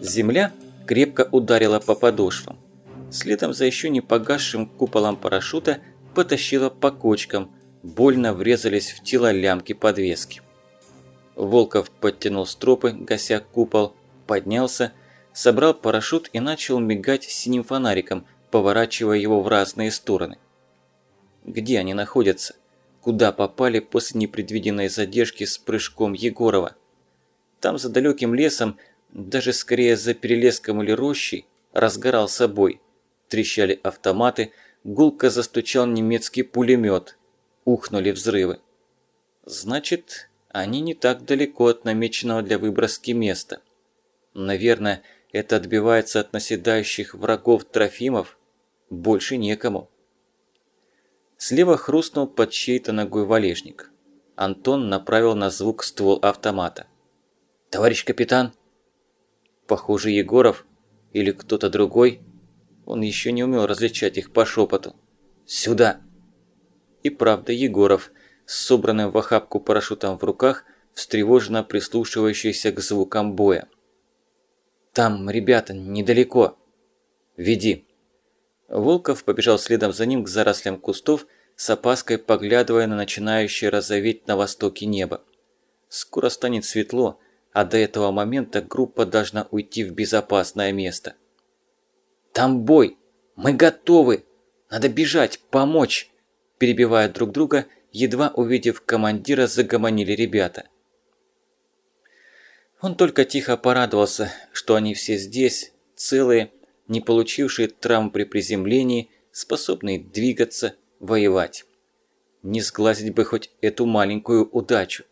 Земля крепко ударила по подошвам. Следом за еще не погасшим куполом парашюта потащила по кочкам, больно врезались в тело лямки подвески. Волков подтянул стропы, гася купол, поднялся, собрал парашют и начал мигать синим фонариком, поворачивая его в разные стороны. Где они находятся? Куда попали после непредвиденной задержки с прыжком Егорова? Там за далеким лесом, даже скорее за перелеском или рощей, разгорался бой. Трещали автоматы, гулко застучал немецкий пулемет, ухнули взрывы. Значит, они не так далеко от намеченного для выброски места. Наверное, это отбивается от наседающих врагов Трофимов. Больше некому. Слева хрустнул под чьей-то ногой валежник. Антон направил на звук ствол автомата. «Товарищ капитан!» Похоже, Егоров или кто-то другой. Он еще не умел различать их по шепоту. «Сюда!» И правда Егоров – с собранным в охапку парашютом в руках, встревоженно прислушивающийся к звукам боя. «Там, ребята, недалеко. Веди». Волков побежал следом за ним к зарослям кустов, с опаской поглядывая на начинающее розоветь на востоке небо. Скоро станет светло, а до этого момента группа должна уйти в безопасное место. «Там бой! Мы готовы! Надо бежать, помочь!» Перебивая друг друга, едва увидев командира, загомонили ребята. Он только тихо порадовался, что они все здесь, целые, не получившие травм при приземлении, способные двигаться, воевать. Не сглазить бы хоть эту маленькую удачу.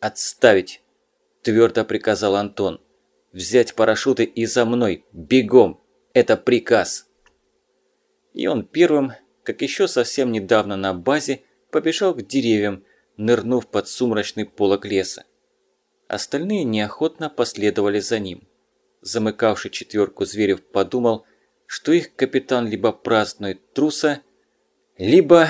«Отставить!» – твердо приказал Антон. «Взять парашюты и за мной, бегом! Это приказ!» И он первым, как еще совсем недавно на базе, побежал к деревьям, нырнув под сумрачный полог леса. Остальные неохотно последовали за ним. Замыкавший четверку Зверев подумал, что их капитан либо празднует труса, либо